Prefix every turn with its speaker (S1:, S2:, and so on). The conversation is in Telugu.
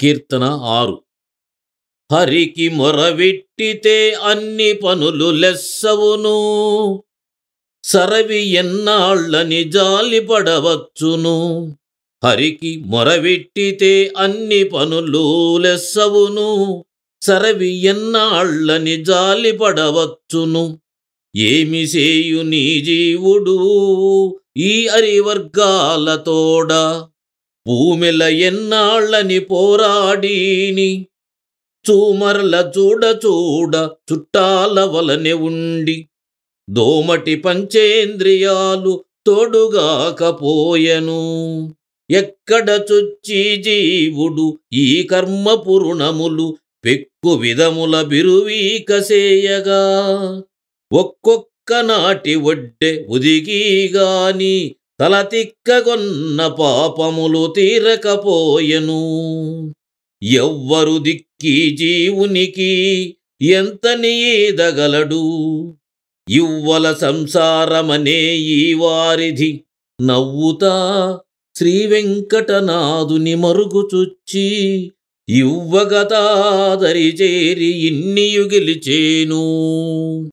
S1: కీర్తన ఆరు. హరికి మొరవిట్టితే అన్ని పనులు లెస్సవును. సరవి ఎన్నాళ్ళని జాలిపడవచ్చును హరికి మొరవిట్టితే అన్ని పనులు లెస్సవును. సరవి ఎన్నాళ్ళని జాలిపడవచ్చును ఏమి చేయు నీ జీవుడు? ఈ అరివర్గాలతోడా భూమిల ఎన్నాళ్ళని పోరాడీని చూమర్ల చూడ చూడ చుట్టాల వలనే ఉండి దోమటి పంచేంద్రియాలు తోడుగాకపోయెను ఎక్కడ చొచ్చి జీవుడు ఈ కర్మ పురుణములు పెక్కు విధముల బిరువీకసేయగా ఒక్కొక్క నాటి ఒడ్డె ఉదిగీగాని తలతిక్కగొన్న పాపములు తీరకపోయెను. ఎవ్వరు దిక్కి జీవునికి ఎంత నీదగలడు? ఇవ్వల సంసారమనే ఈ వారిధి నవ్వుతా శ్రీవెంకటనాథుని మరుగుచుచ్చి ఇవ్వగతాదరి చేరి ఇన్నియుగిలిచేను.